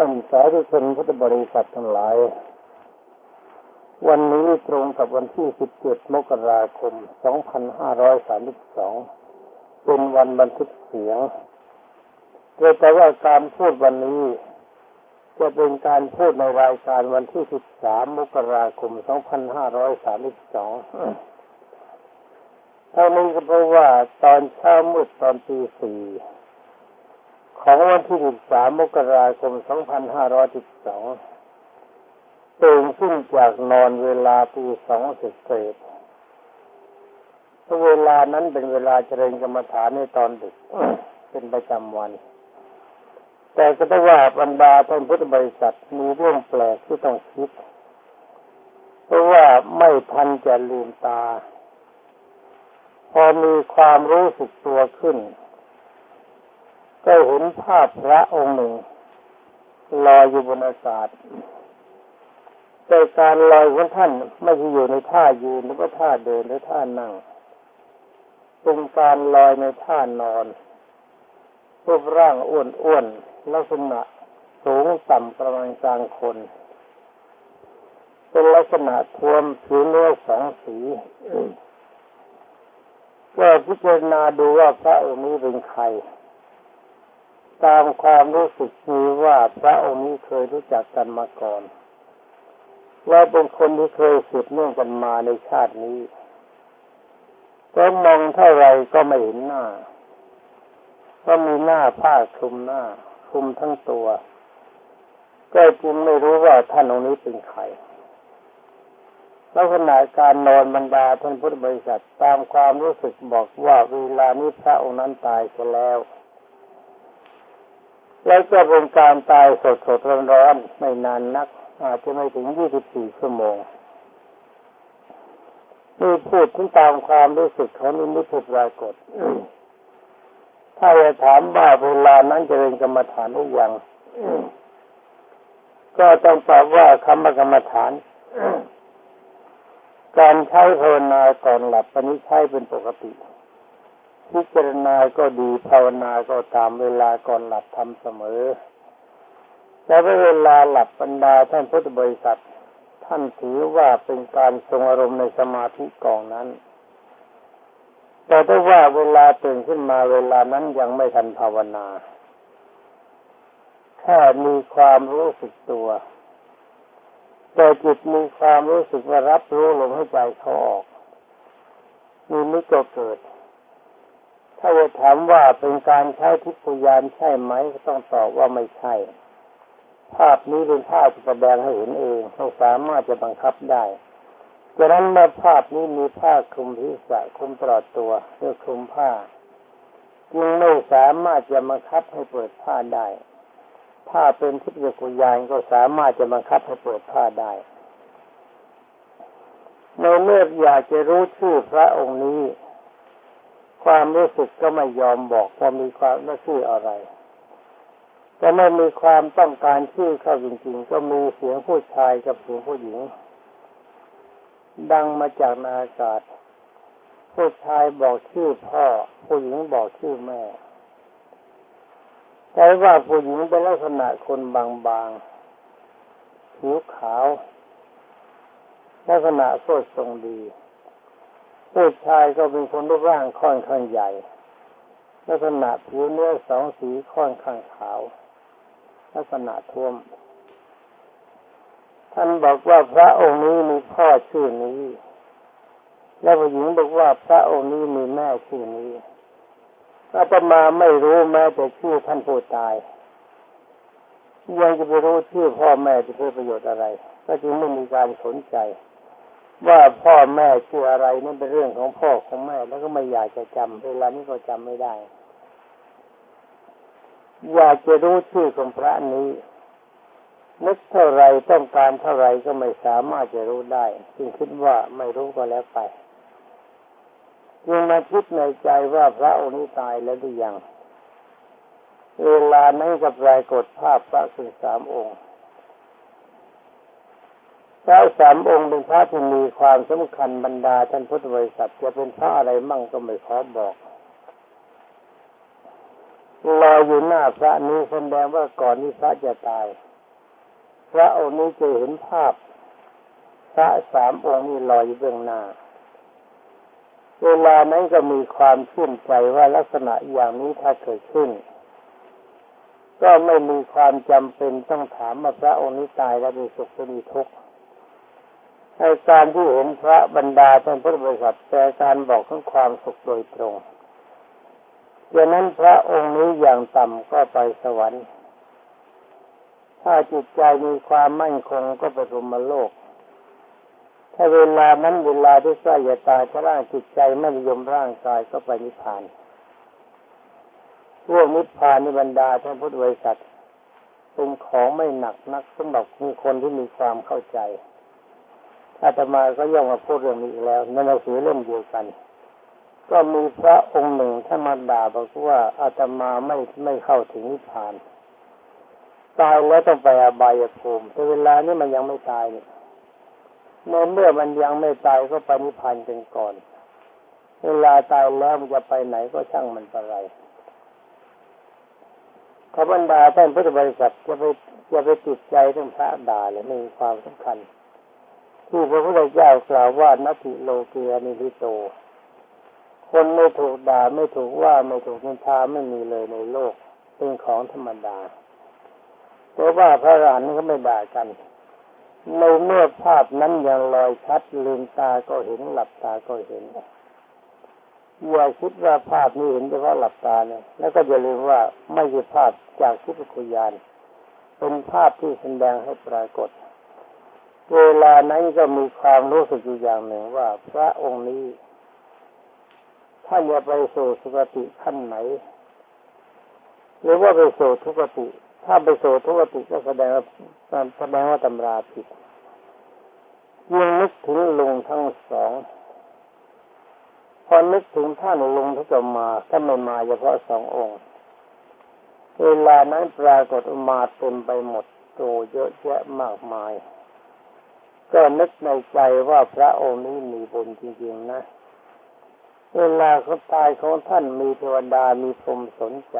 ท่านสาธุชนพุทธบริษัททั้งหลาย วันนี้ตรงกับวันที่ 17 มกราคม 2532 เป็นวันบันทึกเสียงแต่ว่าการพูดวันนี้ จะเป็นการพูดในรายการวันที่ 13 มกราคม 2532ท่านี้ก็เพราะว่าตอนเช้ามืดตอนตีสี่ ของวันที่ 13 มกราคม 2512ตื่นขึ้นจากนอนเวลาตีสองเศษเวลานั้นเป็นเวลาเจริญกรรมฐานในตอนดึก เป็นประจำวัน แต่ก็ต้องว่าบรรดาท่านพุทธบริษัทมีเรื่องแปลกที่ต้องคิด เพราะว่าไม่ทันจะลืมตา พอมีความรู้สึกตัวขึ้น ก็เห็นภาพพระองค์หนึ่งลอยอยู่บนอากาศแต่การลอยของท่านไม่ใช่อยู่ในท่ายืนหรือว่าท่าเดินหรือท่านั่งเป็นการลอยในท่านอนรูปร่างอ้วนๆลักษณะสูงต่ำประมาณกลางคน เป็นลักษณะทวมผิวเนื้อสองสีก็พิจารณาดูว่าพระองค์นี้เป็นใคร ตามความรู้สึกมีว่าพระองค์นี้เคยรู้จักกันมาก่อนและเป็นคนที่เคยสืบเนื่องกันมาในชาตินี้ก็มองเท่าไรก็ไม่เห็นหน้า ก็มีหน้าผ้าคลุมหน้าคลุมทั้งตัว ก็จึงไม่รู้ว่าท่านองค์นี้เป็นใครลักษณะการนอนบรรดาท่านพุทธบริษัทตามความรู้สึกบอกว่าเวลานี้พระองค์นั้นตายไปแล้ว แล้วก็เป็นการตายสดสดร้อนๆไม่นานนัก อาจจะไม่ถึงยี่สิบสี่ชั่วโมงนี่พูดถึงตามความรู้สึกของนิมิตปรากฏถ้าจะถามว่าเวลานั้นจะเป็นกรรมฐานหรือยังก็ต้องตอบว่าคำกรรมฐานการใช้ภาวนาก่อนหลับปณิใช้เป็นปกติ พิจารณาก็ดีภาวนาก็ตามเวลาก่อนหลับทำเสมอแต่เวลาหลับบรรดาท่านพุทธบริษัท ท่านถือว่าเป็นการทรงอารมณ์ในสมาธิกองนั้น แต่ถ้าว่าเวลาตื่นขึ้นมาเวลานั้นยังไม่ทันภาวนา แค่มีความรู้สึกตัว แต่จิตมีความรู้สึกว่ารับรู้ลมให้ใจเขาออกมีนิก็เกิด ถ้าถามว่าเป็นการใช้ทิพยานใช่ไหมก็ต้องตอบว่าไม่ใช่ ภาพนี้เป็นภาพที่แสดงให้เห็นเองไม่สามารถจะบังคับได้ดังนั้นเมื่อภาพนี้มีผ้าคลุมทิศะคลุมตลอดตัวเพื่อคลุมผ้าจึงไม่สามารถจะบังคับให้เปิดผ้าได้ ถ้าเป็นทิพยญาณก็สามารถจะบังคับให้เปิดผ้าได้ในเมื่ออยากจะรู้ชื่อพระองค์นี้ ความรู้สึกก็ไม่ยอมบอกว่ามีความว่าชื่ออะไรแต่ไม่มีความต้องการชื่อเข้าจริงๆ ก็มีเสียงผู้ชายกับเสียงผู้หญิง ดังมาจากนาอากาศ ผู้ชายบอกชื่อพ่อ ผู้หญิงบอกชื่อแม่แต่ว่าผู้หญิงเป็นลักษณะคนบางๆผิวขาว ลักษณะโซดทรงดี ผู้ชายก็เป็นคนรูปร่างค่อนข้างใหญ่ลักษณะผิวเนื้อสองสีค่อนข้างขาว ลักษณะท่วม ท่านบอกว่าพระองค์นี้มีพ่อชื่อนี้ และผู้หญิงบอกว่าพระองค์นี้มีแม่ชื่อนี้อาตมาไม่รู้แม้แต่ชื่อท่านผู้ตายยังจะไปรู้ชื่อพ่อแม่จะเพื่อประโยชน์อะไร ก็จึงไม่มีการสนใจ ว่าพ่อแม่ชื่ออะไรนั่นเป็นเรื่องของพ่อของแม่ แล้วก็ไม่อยากจะจำเวลานี้ก็จำไม่ได้ อยากจะรู้ชื่อของพระนี้นึกเท่าไรต้องการเท่าไรก็ไม่สามารถจะรู้ได้จึงคิดว่าไม่รู้ก็แล้วไปจึงมาคิดในใจว่าพระองค์นี้ตายแล้วหรือยัง เวลานั้นกับรายกดภาพพระสึ่งสามองค์ พระสามองค์เป็นพระที่มีความสำคัญบรรดาท่านพุทธบริษัทจะเป็นพระอะไรมั่งก็ไม่ขอบอกรออยู่หน้าพระนี้แสดงว่าก่อนที่พระจะตาย พระองค์นี้จะเห็นภาพ พระสามองค์นี้ลอยอยู่เบื้องหน้า เวลานั้นก็มีความชื่นใจว่าลักษณะอย่างนี้ถ้าเกิดขึ้น ก็ไม่มีความจำเป็นต้องถามว่าพระองค์นี้ตายแล้วมีสุขหรือมีทุกข์ ในการที่เห็นพระบรรดาท่านพุทธบริษัทแต่การบอกถึงความสุขโดยตรงดังนั้นพระองค์นี้อย่างต่ำก็ไปสวรรค์ ถ้าจิตใจมีความมั่นคงก็ไปรมโลก ถ้าเวลานั้นเวลาที่ใกล้จะตายถ้าร่างจิตใจไม่ยมร่างกายก็ไปนิพพานเรื่องนิพพานในบรรดาท่านพุทธบริษัทเป็นของไม่หนักนักสำหรับคนที่มีความเข้าใจ อาตมาก็ย่อมมาพูดเรื่องนี้อีกแล้วในหนังสือเล่มเดียวกัน ก็มีพระองค์หนึ่งท่านมาด่าบอกว่าอาตมาไม่ไม่เข้าถึงนิพพานตายแล้วต้องไปอบายภูมิแต่เวลานี้มันยังไม่ตายเนี่ยในเมื่อมันยังไม่ตายก็ไปนิพพานกันก่อน เวลาตายแล้วมันจะไปไหนก็ช่างมันไปไรขบรรดาท่านพุทธบริษัทจะไปจะไปติดใจเรื่องพระด่าเลยไม่มีความสำคัญ ที่พระพุทธเจ้ากล่าวว่านัตติโลเกียนิริโต คนไม่ถูกด่าไม่ถูกว่าไม่ถูกนินทาไม่มีเลยในโลก เป็นของธรรมดา เพราะว่าพระอรหันต์ก็ไม่ด่ากัน ในเมื่อภาพนั้นยังลอยชัดลืมตาก็เห็นหลับตาก็เห็นอย่าคิดว่าภาพนี้เห็นเฉพาะหลับตาเนี่ย แล้วก็อย่าลืมว่าไม่ใช่ภาพจากทิพยาน เป็นภาพที่แสดงให้ปรากฏ เวลานั้นก็มีความรู้สึกอยู่อย่างหนึ่งว่า พระองค์นี้ท่านจะไปสู่สุคติขั้นไหน หรือว่าไปสู่ทุกติ ถ้าไปสู่ทุกติก็แสดงว่าแสดงว่าตำราผิดยังนึกถึงลุงทั้งสองพอนึกถึงท่านลุงที่จะมาถ้าไม่มาเฉพาะสององค์ เวลานั้นปรากฏมาเต็มไปหมดโตเยอะแยะมากมาย ก็นึกในใจว่าพระองค์นี้มีบุญจริงๆนะ เวลาเขาตายของท่านมีเทวดามีพรมสนใจ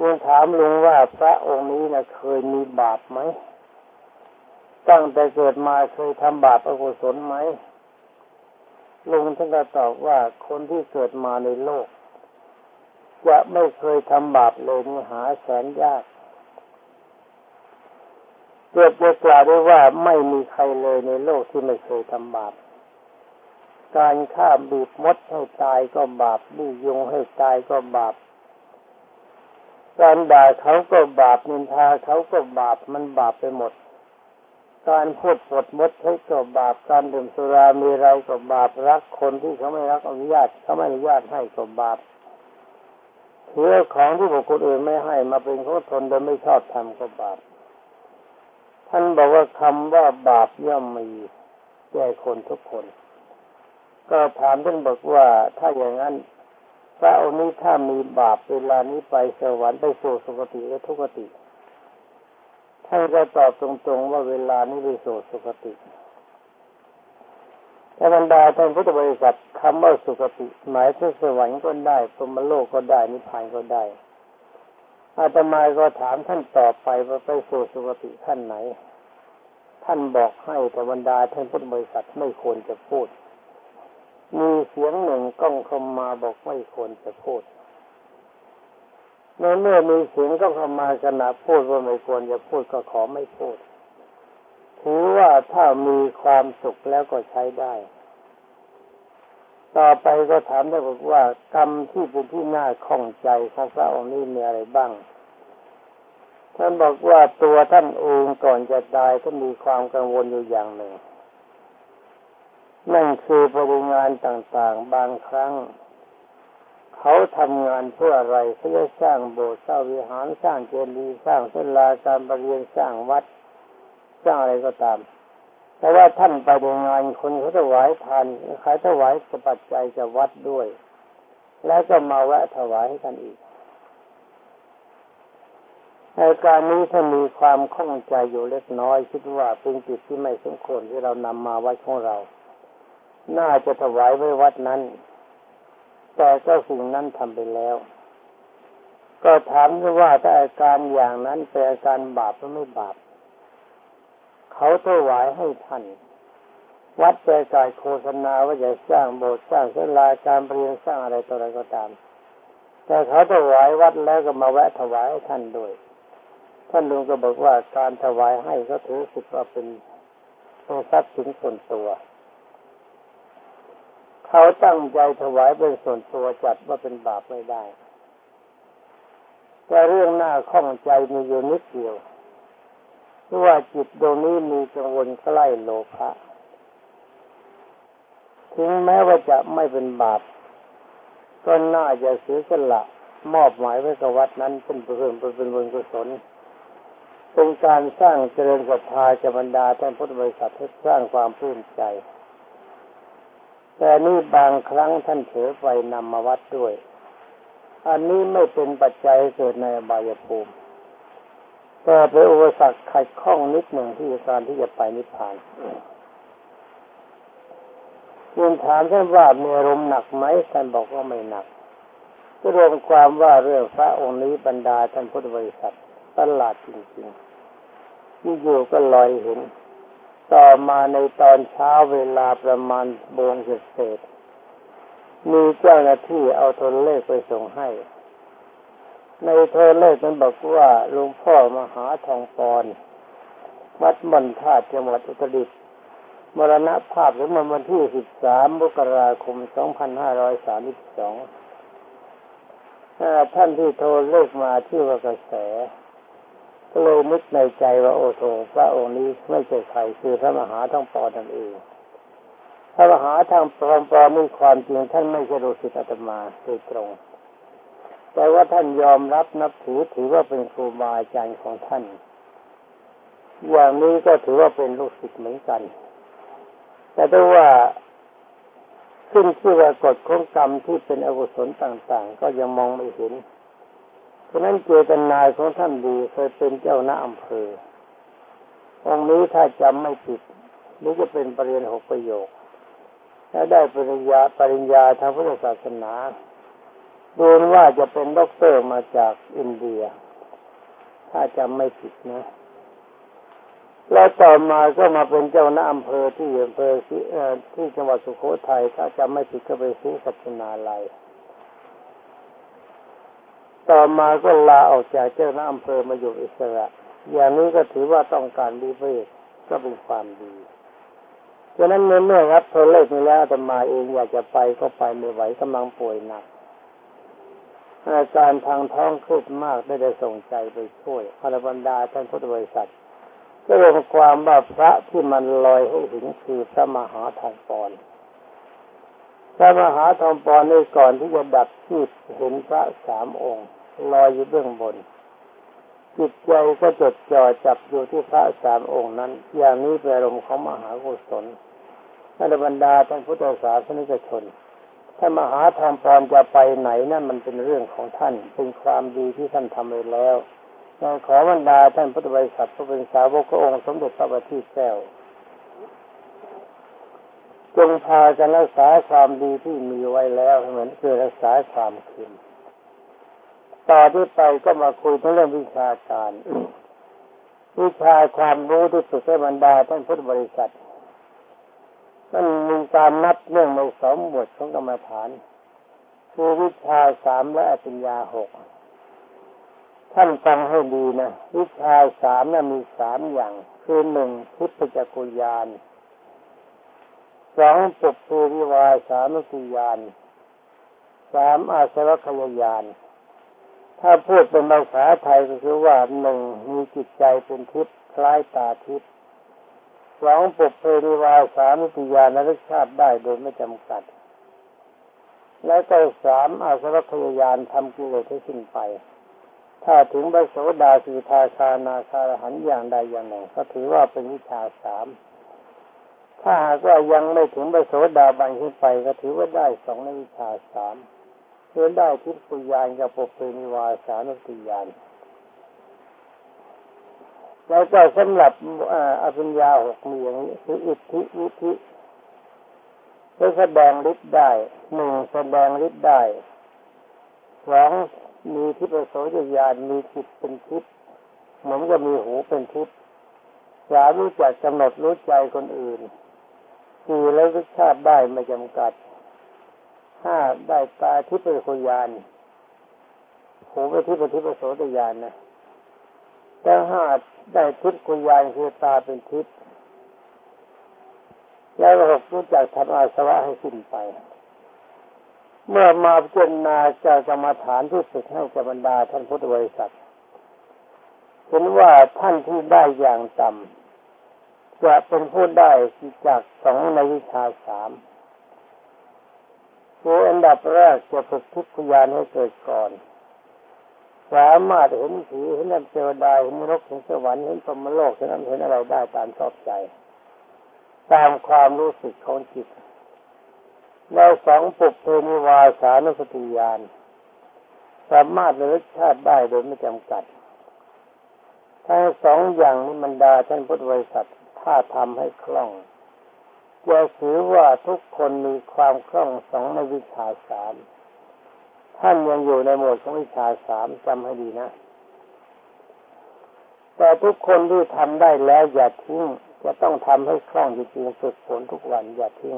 ยังถามลุงว่าพระองค์นี้นะเคยมีบาปไหม ตั้งแต่เกิดมาเคยทำบาปอกุศลไหมลุงท่านก็ตอบว่าคนที่เกิดมาในโลก จะไม่เคยทำบาปเลยนี่หาแสนยาก เกิดจะกล่าวได้ว่าไม่มีใครเลยในโลกที่ไม่เคยทำบาป การฆ่าบีบมดให้ตายก็บาปบียงให้ตายก็บาป การด่าเขาก็บาปนินทาเขาก็บาปมันบาปไปหมด การพูดปดมดให้ก็บาป การดื่มสุรามีไรก็บาปรักคนที่เขาไม่รักอนุญาตเขาไม่อนุญาตให้ก็บาปเถือของที่บุคคลอื่นไม่ให้มาเป็นของทนโดยไม่ชอบทำก็บาป ท่านบอกว่าคำว่าบาปย่อมมีแก่คนทุกคน ก็ถามท่านบอกว่าถ้าอย่างนั้นพระองค์นี้ถ้ามีบาปเวลานี้ไปสวรรค์ไปสู่สุคติและทุกติท่านก็ตอบตรงๆว่าเวลานี้ไปสู่สุคติแต่บรรดาท่านพุทธบริษัทคำว่าสุคติ หมายถึงสวรรค์ก็ได้พรมโลกก็ได้นิพพานก็ได้ อาตมาก็ถามท่านต่อไปว่าไปสู่สุคติท่านไหน ท่านบอกให้แต่บรรดาท่านพุทธบริษัทไม่ควรจะพูด มีเสียงหนึ่งก้องเข้ามาบอกไม่ควรจะพูดเมื่อเมื่อมีเสียงก็เข้ามาขณะพูดว่าไม่ควรจะพูดก็ขอไม่พูด ถือว่าถ้ามีความสุขแล้วก็ใช้ได้ ต่อไปก็ถามได้บอกว่ากรรมที่เป็นที่น่าข้องใจของพระองค์นี้มีอะไรบ้าง ท่านบอกว่าตัวท่านเองก่อนจะตายก็มีความกังวลอยู่อย่างหนึ่ง นั่นคือปริงานต่างๆ บางครั้ง เขาทำงานเพื่ออะไรเพื่อสร้างโบสถ์สร้างวิหารสร้างเจดีย์สร้างเสลาการประเรียนสร้างวัด สร้างอะไรก็ตาม แต่ว่าท่านไปในงานคนเขาถวายทานขายถวายสปัจจัยจะวัดด้วย แล้วก็มาแวะถวายให้ท่านอีกในการนี้ถ้ามีความข้องใจอยู่เล็กน้อย คิดว่าเป็นจิตที่ไม่สมควรที่เรานำมาวัดของเรา น่าจะถวายไว้วัดนั้น แต่ก็สิ่งนั้นทำไปแล้ว ก็ถามว่าถ้าอาการอย่างนั้นเป็นอาการบาปหรือไม่บาป เขาถวายให้ท่านวัดใจกายโฆษณาว่าจะสร้างโบสถ์สร้างศาลาการเรียนสร้างอะไรต่ออะไรก็ตาม แต่เขาถวายวัดแล้วก็มาแวะถวายให้ท่านด้วยท่านลุงก็บอกว่าการถวายให้ก็ถือสิว่าเป็นเป็นทรัพย์สินส่วนตัว เขาตั้งใจถวายเป็นส่วนตัวจัดว่าเป็นบาปไม่ได้ แต่เรื่องหน้าข้องใจมีอยู่นิดเดียว เพราะว่าจิตตรงนี้มีกังวลใกล้โลภะถึงแม้ว่าจะไม่เป็นบาปก็น่าจะเสียสละมอบหมายไว้กับวัดนั้นเป็นเพื่อนเป็นบุญกุศลเป็นการสร้างเจริญศรัทธาจะบรรดาท่านพุทธบริษัทให้สร้างความปลื้มใจ แต่นี่บางครั้งท่านเถอไปนำมาวัดด้วย อันนี้ไม่เป็นปัจจัยเกิดในบายภูมิ แต่เป็นอุปสรรคขัดข้องนิดหนึ่งที่การที่จะไปนิพพานยินถามท่านว่ามีอารมณ์หนักไหมท่านบอกว่าไม่หนักก็รวมความว่าเรื่องพระองค์นี้บรรดาท่านพุทธบริษัทประหลาดจริงๆที่อยู่ก็ลอยเห็น ต่อมาในตอนเช้าเวลาประมาณโมงเศษมีเจ้าหน้าที่เอาโทรเลขไปส่งให้ ในโทรเลขนั้นบอกว่าหลวงพ่อมหาทองปอนวัดมันธาตุจังหวัดอุตรดิตถ์มรณภาพถึงวันที่ 13มกราคม 2532 ท่านที่โทรเลขมาที่ว่ากระแส ก็เลยนึกในใจว่าโอ้โหพระองค์นี้ไม่ใช่ใครคือพระมหาทั้งปอนนั่นเองพระมหาทางปลอมปลอมนี่ความจริงท่านไม่ใช่โลสิตอาตมาโดยตรง แต่ว่าท่านยอมรับนับถือถือว่าเป็นครูบาอาจารย์ของท่าน อย่างนี้ก็ถือว่าเป็นลูกศิษย์เหมือนกัน แต่ถ้าว่าขึ้นชื่อว่ากฎของกรรมที่เป็นอกุศลต่าง ๆ ก็ยังมองไม่เห็นเพราะนั้นเจตนาของท่านดีเคยเป็นเจ้าคณะอำเภอองค์นี้ถ้าจำไม่ผิดนี่จะเป็นปรริญญาหกประโยคถ้าได้ปริญญาปริญญาทางพุทธศาสนา ดูว่าจะเป็นด็อกเตอร์มาจากอินเดีย ถ้าจำไม่ผิดนะ แล้วต่อมาก็มาเป็นเจ้าคณะอำเภอที่อำเภอที่จังหวัดสุโขทัยถ้าจำไม่ผิดก็ไปศรีสัชนาลัยต่อมาก็ลาออกจากเจ้าหน้าอำเภอมาอยู่อิสระ อย่างนี้ก็ถือว่าต้องการดีเวก็เป็นความดีฉะนั้นเมื่อรับโทรเลขนี้แล้วธรรมาเองอยากจะไปก็ไปไม่ไหวกำลังป่วยหนัก อาการทางท้องคืบมากได้ได้ส่งใจไปช่วยพระบรรดาท่านพุทธบริษัทก็รวมความว่าพระที่มันลอยให้เห็นคือพระมหาทองปอนพระมหาทองปอนในก่อนที่จะดับที่เห็นพระสามองค์ลอยอยู่เบื้องบน จิตใจก็จดจ่อจับอยู่ที่พระสามองค์นั้น อย่างนี้เป็นอารมณ์ของมหากุศลท่านบรรดาท่านพุทธศาสนิกชน ถ้ามหาธรรมพรามจะไปไหนนั่นมันเป็นเรื่องของท่าน เป็นความดีที่ท่านทำไปแล้วเราขอบรรดาท่านพุทธบริษัทผู้เป็นสาวกพระองค์สมเด็จพระบัณฑิตแก้วจงพากันรักษาความดีที่มีไว้แล้วเหมือนคือรักษาความคืนต่อที่ไปก็มาคุยเรื่องวิชาการวิชาความรู้ที่สุดให้บรรดาท่านพุทธบริษัท มันมีการนับเรื่องในสองบทของกรรมฐาน คือวิชาสามและอภิญญาหกท่านฟังให้ดีนะ วิชาสามนะ่ะมีสามอย่าง คือหนึ่งทิพจักุยานสองปุเพริวาสามุยานสามอาสวัคยายาน ถ้าพูดเป็นภาษาไทยก็คือว่าหนึ่งมีจิตใจเป็นทิพย์คล้ายตาทิพย์ สองปุเพริวาสามุติยานรสชาติได้โดยไม่จำกัด และก็สามอาสวัคยายานทำกิเลสให้สิ้นไป ถ้าถึงใบโสดาสีทาคานาคาหันอย่างใดอย่างหนึ่งก็ถือว่าเป็นวิชาสามถ้าหากว่ายังไม่ถึงใบโสดาบันขึ้นไปก็ถือว่าได้สองในวิชาสามเพื่อได้ทิพยานกับปุเพนิวาสานุติยาน แล้วก็สำหรับอภิญญาหกมีอย่างนี้คืออิทธิวิธิจะแสดงฤทธิ์ได้หนึ่งแสดงฤทธิ์ได้สองมีทิพโสยญาณมีจิตเป็นทิพเหมือนกับมีหูเป็นทิพย์สามรู้จักกำหนดรู้ใจคนอื่นสี่แล้วรสชาติได้ไม่จำกัดห้าได้ตาทิพย์คุยานหูไปทิพย์ทิพย์โสตยานนะ แต่ห้าได้ทิพย์คุยานคือตาเป็นทิพย์แล้วหกรู้จักทำอาสวะให้สิ้นไป เมื่อมาพิจารณาจากกรรมฐานที่สุดให้กับบรรดาท่านพุทธบริษัทเห็นว่าท่านที่ได้อย่างต่ำจะเป็นผู้ได้จากสองในวิชาสามคืออันดับแรกจะฝึกทุกขยานให้เกิดก่อน สามารถเห็นผีเห็นนเทวดาเห็นนรกเห็นสวรรค์เห็นพรมโลกเห็นนั้นเห็นอะไรได้ตามชอบใจ ตามความรู้สึกของจิตแล้วสองปุบเพนิวาสานุสติญาณสามารถเลือกชาติได้โดยไม่จำกัดทั้งสองอย่างนี้มันดาท่านพุทธบริษัทถ้าทำให้คล่องจะถือว่าทุกคนมีความคล่องสองในวิชาสาม ท่านยังอยู่ในหมวดของวิชาสามจำให้ดีนะ แต่ทุกคนที่ทำได้แล้วอย่าทิ้งจะต้องทำให้คล่องจริงๆฝึกฝนทุกวันอย่าทิ้ง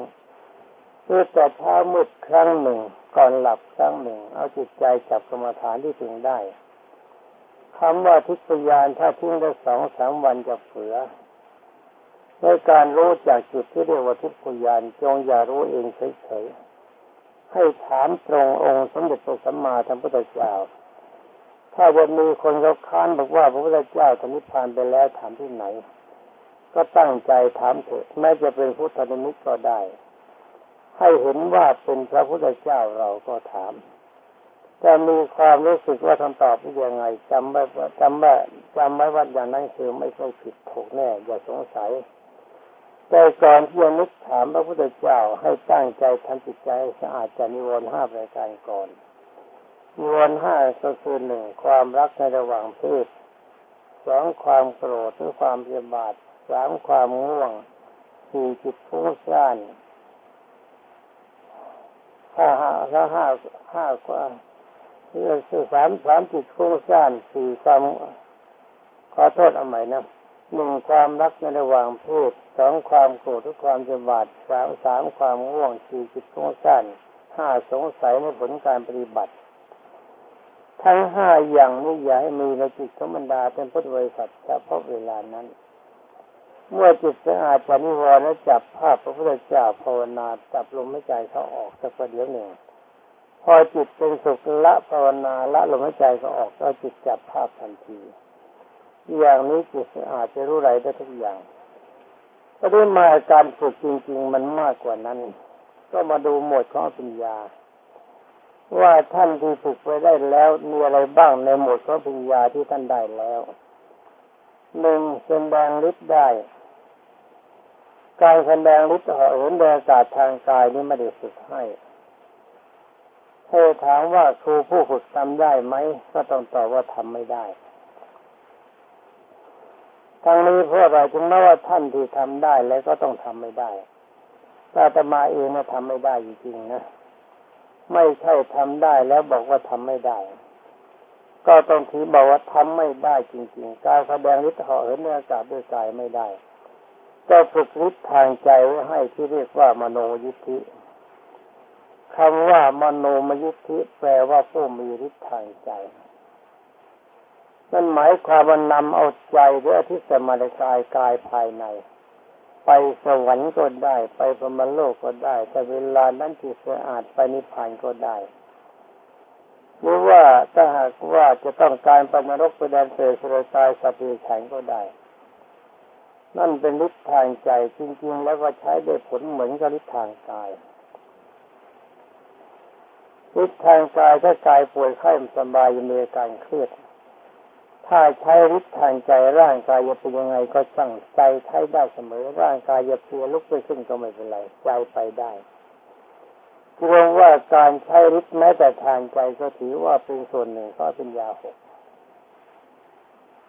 เพื่อแต่เช้ามืดครั้งหนึ่ง ก่อนหลับครั้งหนึ่ง เอาจิตใจจับกรรมฐานที่ถึงได้คำว่าทิพยานถ้าทิ้งได้สองสามวันจะเฟือในการรู้จากจุดที่เรียกว่าทิพยานจงอย่ารู้เองเฉยๆ ให้ถามตรงองค์สมเด็จพระสัมมาสัมพุทธเจ้า ถ้าจะมีคนเขาค้านบอกว่าพระพุทธเจ้าทนิพพานไปแล้วถามที่ไหน ก็ตั้งใจถามเถอะแม้จะเป็นพุทธนิมิตก็ได้ ให้เห็นว่าเป็นพระพุทธเจ้าเราก็ถามจะมีความรู้สึกว่าคำตอบเป็นยังไงจำไว้จำไว้จำไว้ว่าอย่างนั้นคือไม่ใช่ผิดถูกแน่ อย่าสงสัย แต่ก่อนที่จะนึกถามพระพุทธเจ้าให้ตั้งใจทำจิตใจสะอาดจากนิวรณ์ห้ารายการก่อนนิวรณ์ห้าก็คือหนึ่งความรักในระหว่างเพศสองความโกรธหรือความเบียบาทสามความง่วงสี่จิตฟุ้งซ่านห้าห้าห้าห้าความเรื่องสามสามจิตฟุ้งซ่านสี่ความขอโทษเอาใหม่นะ หนึ่งความรักในระหว่างเพศสองความโกรธทุกความจะบาดสามสามความง่วงสี่จิตฟุ้งซ่านห้าสงสัยในผลการปฏิบัติ ทั้งห้าอย่างนี้อย่าให้มีในจิตของบรรดาเป็นพุทธบริษัทเฉพาะเวลานั้น เมื่อจิตสะอาดจากนิวรณ์แล้วจับภาพพระพุทธเจ้าภาวนาจับลมหายใจเขาออกสักประเดี๋ยวหนึ่งพอจิตเป็นสุขละภาวนาละลมหายใจก็ออกก็จิตจับภาพทันที อย่างนี้จิตอาจจะรู้ไรได้ทุกอย่างก็ได้มาการฝึกจริง ๆ มันมากกว่านั้น ก็มาดูหมวดของปัญญา ว่าท่านที่ฝึกไปได้แล้วมีอะไรบ้างในหมวดของปัญญาที่ท่านได้แล้วหนึ่งแสดงฤทธิ์ได้ การแสดงฤทธิ์เหาะเหินในอากาศทางกายนี้ไม่ได้ฝึกให้ถ้าถามว่าครูผู้ฝึกทำได้ไหมก็ต้องตอบว่าทำไม่ได้ ทั้งนี้เพราะอะไรถึงแม้ว่าท่านที่ทำได้แล้วก็ต้องทำไม่ได้ถ้าตมาเองนะทำไม่ได้จริงๆนะไม่ใช่ทำได้แล้วบอกว่าทำไม่ได้ ก็ต้องถือบอกว่าทำไม่ได้จริงๆ การแสดงฤทธิ์เหาะเหินในอากาศด้วยกายไม่ได้ ก็ฝึกฤทธิ์ทางใจไว้ให้ที่เรียกว่ามโนยิทธิคำว่ามโนมยุทธิแปลว่าผู้มีฤทธิ์ทางใจ นั่นหมายความว่านำเอาใจหรือที่สมาในกายกายภายใน ไปสวรรค์ก็ได้ ไปพรมโลกก็ได้ แต่เวลานั้นจิตสะอาดไปนิพพานก็ได้หรือว่าถ้าหากว่าจะต้องการไปนรกไปแดนเปรตสุรกายสัพเพฉันก็ได้ นั่นเป็นฤทธิ์ทางใจจริง ๆ แล้วก็ใช้ได้ผลเหมือนกับฤทธิ์ทางกายฤทธิ์ทางกายถ้ากายป่วยไข้สบายมีอาการเครียด ถ้าใช้ฤทธิ์ทางใจร่างกายจะเป็นยังไงก็สั่งใจใช้ได้เสมอ ร่างกายจะเพียลุกไปขึ้นก็ไม่เป็นไรใจไปได้รวมว่าการใช้ฤทธิ์แม้แต่ทางใจก็ถือว่าเป็นส่วนหนึ่งก็เป็นยาหก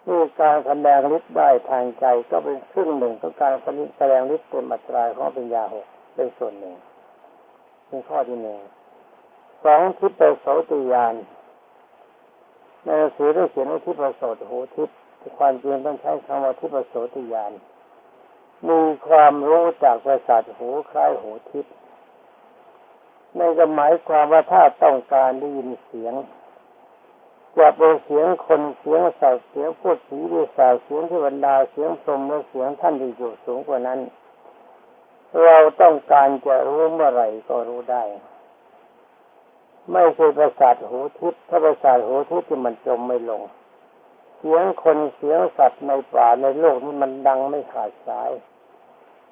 นี่การแสดงฤทธิ์ได้ทางใจก็เป็นครึ่งหนึ่งของการแสดงฤทธิ์เป็นมัตรายของเป็นยาหกเป็นส่วนหนึ่งเป็นข้อที่หนึ่งสองทิพย์โสติยาน ในหนังสือได้เขียนว่าทิพย์โสตโหทิพย์ความจริงต้องใช้คำว่าทิพย์โสติยานมีความรู้จากประสาทหูคล้ายหูทิพย์ในก็หมายความว่าถ้าต้องการได้ยินเสียงจะเป็นเสียงคนเสียงสัตว์เสียงพูดผีดีสาวเสียงที่บรรดาเสียงพรหมและเสียงท่านที่อยู่สูงกว่านั้น เราต้องการจะรู้เมื่อไหร่ก็รู้ได้ ไม่ใช่ประสาทหูทิพย์ถ้าประสาทหูทิพย์ที่มันจมไม่ลง เสียงคนเสียงสัตว์ในป่าในโลกนี้มันดังไม่ขาดสาย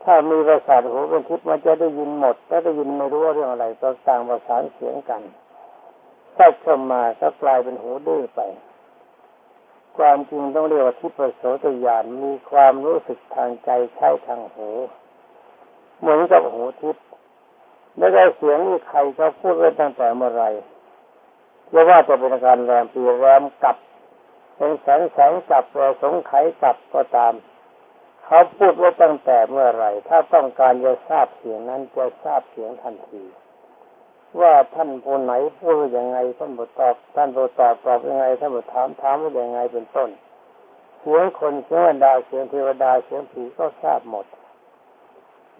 ถ้ามีประสาทหูเป็นทิพย์มันจะได้ยินหมดถ้าได้ยินไม่รู้เรื่องอะไรก็ต่างประสานเสียงกันถ้าเข้ามาก็กลายเป็นหูดื้อไป ความจริงต้องเรียกว่าทิพโสตญาณมีความรู้สึกทางใจใช้ทางหูเหมือนกับหูทิพย์ ไม่ได้เสียงที่ใครเขาพูดไว้ตั้งแต่เมื่อไรเรียกว่าจะเป็นการแรมปีแรมกับเป็นแสงแสงกับเราสงไขกับก็ตาม เขาพูดไว้ตั้งแต่เมื่อไรถ้าต้องการจะทราบเสียงนั้นจะทราบเสียงทันที ว่าท่านผู้ไหนพูดยังไงท่านบทตอบท่านบทตอบตอบยังไงท่านบทถามถามว่ายังไงเป็นต้นเสียงคนเสียงวดาเสียงเทวดาเสียงผีก็ทราบหมด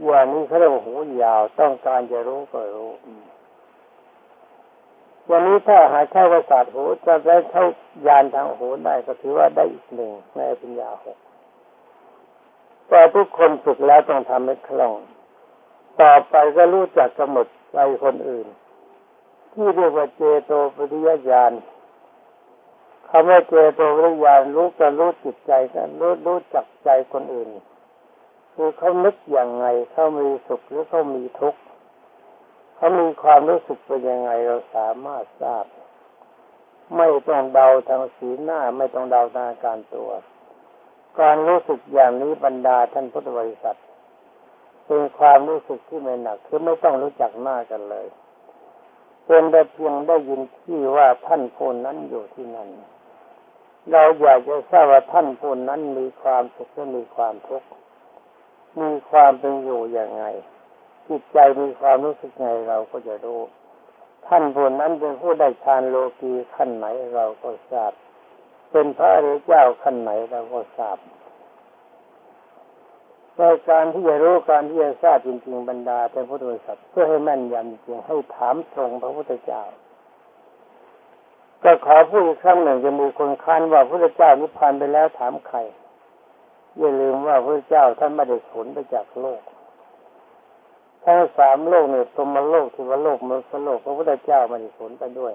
อย่านี้เขาเรียกว่าหูยาวต้องการจะรู้ก็รู้วันนี้ถ้าหาใช้ประสาทหูจะได้เท่ายานทางหูได้ก็ถือว่าได้อีกหนึ่งในปัญญาหกแต่ทุกคนฝึกแล้วต้องทำให้คล่องต่อไปก็รู้จักกำหนดใจคนอื่น ที่เรียกว่าเจโตปริยญาณคำว่าเจโตปริยญาณรู้กันรู้จิตใจกันรู้รู้จักใจคนอื่น คือเขานึกอย่างไงเขามีสุขหรือเขามีทุกข์เขามีความรู้สึกเป็นยังไงเราสามารถทราบ ไม่ต้องเดาทางสีหน้าไม่ต้องเดาทางการตัว การรู้สึกอย่างนี้บรรดาท่านพุทธบริษัทเป็นความรู้สึกที่ไม่หนัก คือไม่ต้องรู้จักหน้ากันเลยเป็นแต่เพียงได้ยินที่ว่าท่านผู้นั้นอยู่ที่นั่น เราอยากจะทราบว่าท่านผู้นั้นมีความสุขหรือมีความทุกข์ มีความเป็นอยู่อย่างไง จิตใจมีความรู้สึกไงเราก็จะรู้ ท่านผู้นั้นเป็นผู้ได้ฌานโลกีขั้นไหนเราก็ทราบ เป็นพระอริยเจ้าขั้นไหนเราก็ทราบในการที่จะรู้การที่จะทราบจริง ๆ บรรดาเป็นพุทธบริษัทเพื่อให้แม่นยำจริงให้ถามตรงพระพุทธเจ้า ก็ขอพูดอีกครั้งหนึ่งจะมีคนค้านว่าพระพุทธเจ้านิพพานไปแล้วถามใคร อย่าลืมว่าพระเจ้าท่านไม่ได้ผลไปจากโลกทั้งสามโลกเนี่ยสมโลกที่ว่าโลกมนุษยโลกพระพุทธเจ้าไม่ได้ผลไปด้วย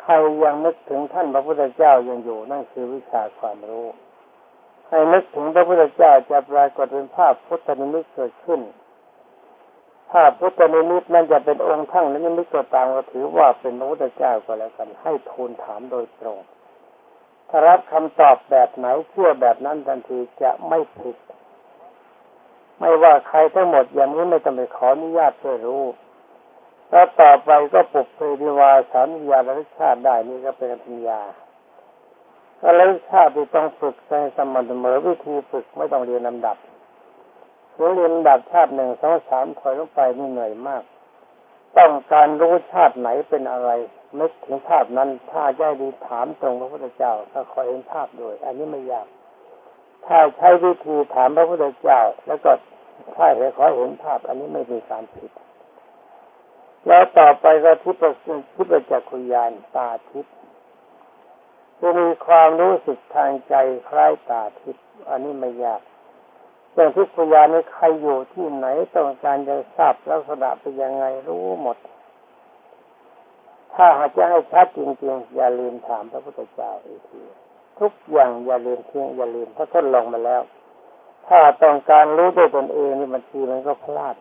ใครยังนึกถึงท่านพระพุทธเจ้ายังอยู่นั่นคือวิชาความรู้ให้นึกถึงพระพุทธเจ้าจะปรากฏเป็นภาพพุทธนิมิตเกิดขึ้นภาพพุทธนิมิตนั้นจะเป็นองค์ทั้งนิมิตก็ตามก็ถือว่าเป็นพระพุทธเจ้าก็แล้วกัน ให้ทูลถามโดยตรง รับคำตอบแบบไหนเชื่อแบบนั้นทันทีจะไม่ผิด ไม่ว่าใครทั้งหมดอย่างนี้ไม่ต้องไปขออนุญาตเพื่อรู้แล้วต่อไปก็ปลุกเพริวาสารญาณริชาติได้นี่ก็เป็นปัญญาแล้วชาติที่ต้องฝึกในสม่ำเสมอวิธีฝึกไม่ต้องเรียนลำดับหรือเรียนลำดับชาติหนึ่งสองสามถอยลงไปนี่เหนื่อยมาก ต้องการรู้ชาติไหนเป็นอะไรนึกถึงภาพนั้น ถ้าได้ดีถามตรงพระพุทธเจ้าก็ขอเห็นภาพด้วยอันนี้ไม่ยากถ้าใช้วิธีถามพระพุทธเจ้า แล้วก็ถ้าเห็นขอเห็นภาพ อันนี้ไม่มีการผิด แล้วต่อไปก็ทิพย์ทิพย์จักขุยานตาทิพย์จะมีความรู้สึกทางใจคล้ายตาทิพย์อันนี้ไม่ยาก อย่างทุกพยานี้ใครอยู่ที่ไหนต้องการจะทราบลักษณะเป็นยังไงรู้หมด ถ้าหากจะให้ชัดจริงๆอย่าลืมถามพระพุทธเจ้าอีกทีทุกอย่างอย่าลืมเพียงอย่าลืมเพราะทดลองมาแล้ว ถ้าต้องการรู้ด้วยตนเองนี่บางทีมันก็พลาด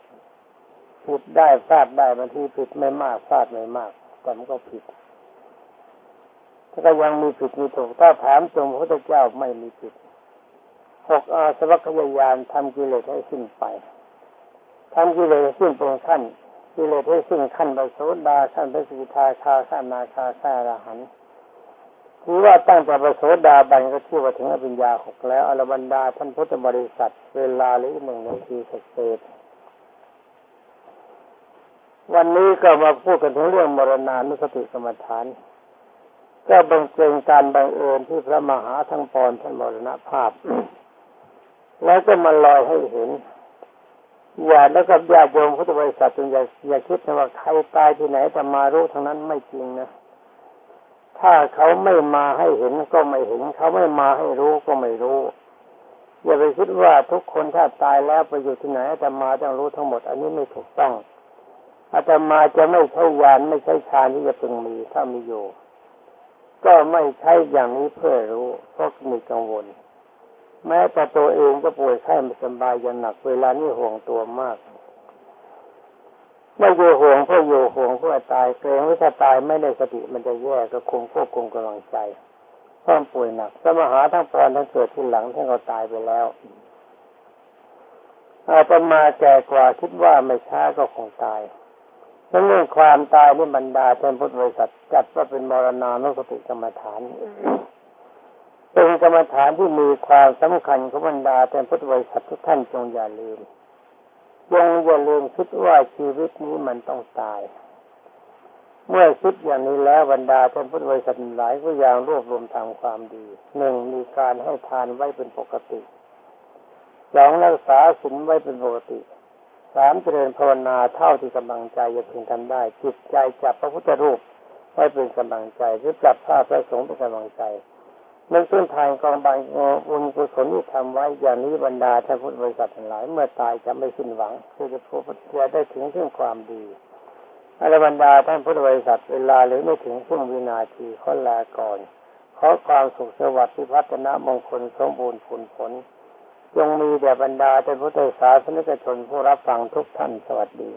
ผิดได้พลาดได้บางทีผิดไม่มากพลาดไม่มากแต่มันก็ผิดถ้าก็ยังมีผิดมีถูกถ้าถามตรงพระพุทธเจ้าไม่มีผิด หกอาสวัคยายานทำกิเลสให้สิ้นไปทำกิเลสสิ้นตรงขั้นกิเลสให้สิ้นขั้นไปโสดาขั้นไปสิทาคาขั้นนาคาขั้นอรหันต์ถือว่าตั้งแต่ประโสดาบันก็ชื่อว่าถึงอภิญญาหกแล้วอรบรรดาท่านพุทธบริษัท เวลาหรือหนึ่งนาทีเศษวันนี้ก็มาพูดกันถึงเรื่องมรณานุสติกรรมฐาน ก็บังเกิดการบังเอิญที่พระมหาทั้งปอนท่านมรณภาพ แล้วก็มาลอยให้เห็นอย่าแล้วกับญาโยมพุทธบริษัทจงอย่าอย่าคิดนะว่าใครตายที่ไหนจะมารู้ทั้งนั้นไม่จริงนะถ้าเขาไม่มาให้เห็นก็ไม่เห็น เขาไม่มาให้รู้ก็ไม่รู้ อย่าไปคิดว่าทุกคนถ้าตายแล้วไปอยู่ที่ไหนอาตมาต้องรู้ทั้งหมด อันนี้ไม่ถูกต้องอาตมาจะไม่ใช้ยานไม่ใช้ฌานที่จะพึงมีถ้ามีอยู่ ก็ไม่ใช่อย่างนี้เพื่อรู้เพราะมีกังวล แม้แต่ตัวเองก็ป่วยไข้ไม่สบายอย่างหนัก เวลานี้ห่วงตัวมากไม่อยู่ห่วงเพื่ออยู่ห่วงเพื่อตายเกรงว่าถ้าตายไม่ได้สติมันจะแย่ก็คงควบคุมกำลังใจเพราะป่วยหนักสมหาทั้งปอนทั้งเกิดที่หลังท่านก็ตายไปแล้วอาตมาแก่กว่าคิดว่าไม่ช้าก็คงตายเรื่องความตายนี่บรรดาท่านพุทธบริษัทจัดว่าเป็นมรณานุสติกรรมฐาน เป็นกรรมฐานที่มีความสำคัญของบรรดาท่านพุทธบริษัททุกท่านจงอย่าลืมจงอย่าลืมคิดว่าชีวิตนี้มันต้องตาย เมื่อคิดอย่างนี้แล้วบรรดาท่านพุทธบริษัทหลายก็อย่างรวบรวมทำความดีหนึ่งมีการให้ทานไว้เป็นปกติสองรักษาศีลไว้เป็นปกติสามเจริญภาวนาเท่าที่กำลังใจจะพึงทำได้ จิตใจจับพระพุทธรูปไว้เป็นกำลังใจหรือจับผ้าพระสงฆ์เป็นกำลังใจ ในต้นทานกองบางอุญกุศลที่ทำไว้อย่างนี้บรรดาท่านพุทธบริษัททั้งหลาย เมื่อตายจะไม่สิ้นหวังคือจะพบจะได้ถึงเรื่องความดีอรบรรดาท่านพุทธบริษัทเวลาหรือไม่ถึงช่วงวินาทีขอลาก่อนขอความสุขสวัสดิ์ที่พัฒนามงคลสมบูรณ์ผลผลจงมีแด่บรรดาท่านพุทธศาสนิกชนผู้รับฟังทุกท่านสวัสดี